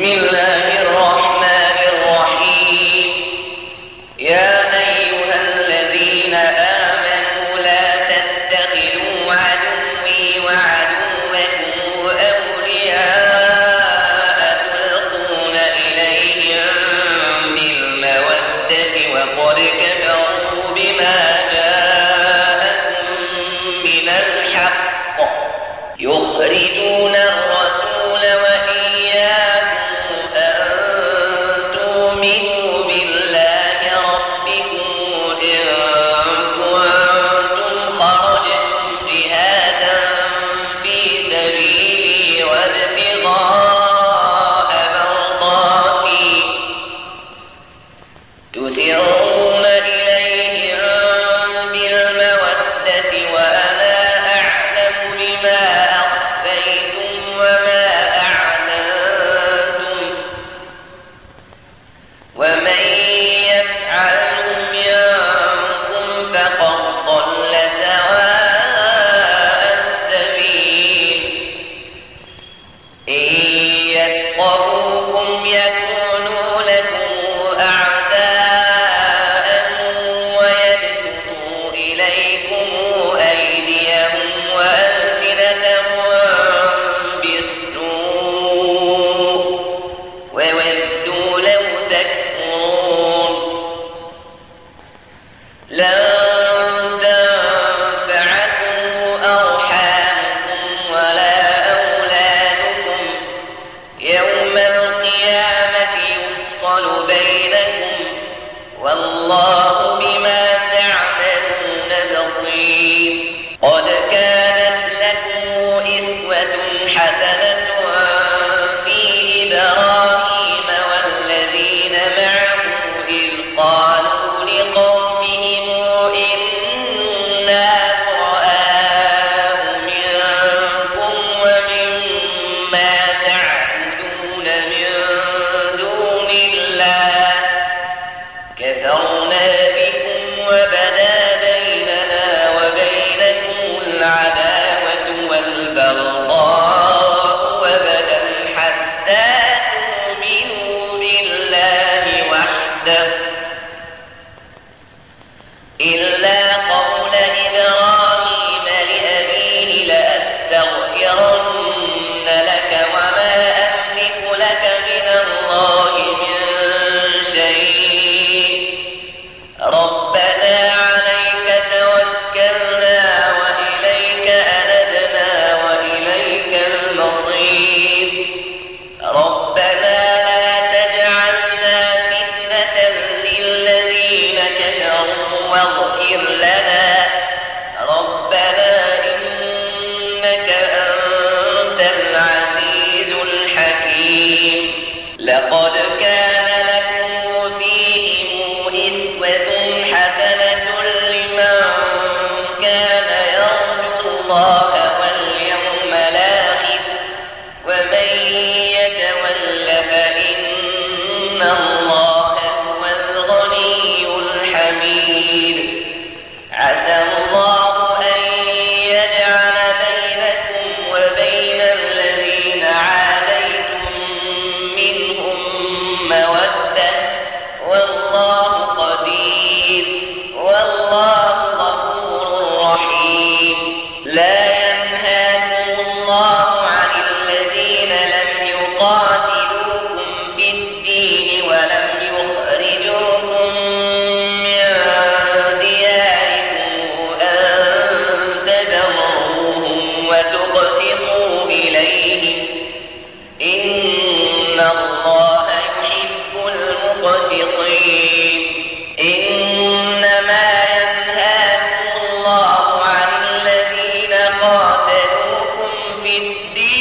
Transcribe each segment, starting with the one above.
mil لقد كان أيها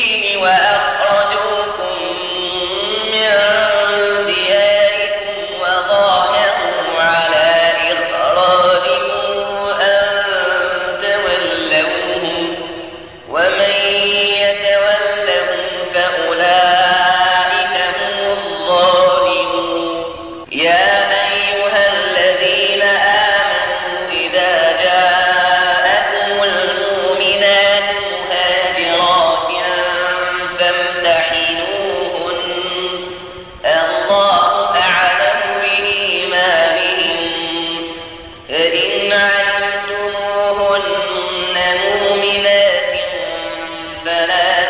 فلا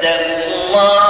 واتقوا الله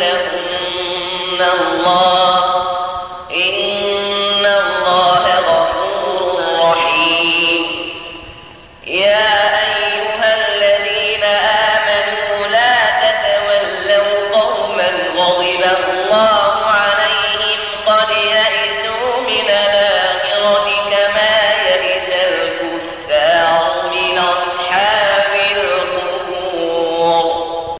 لهن الله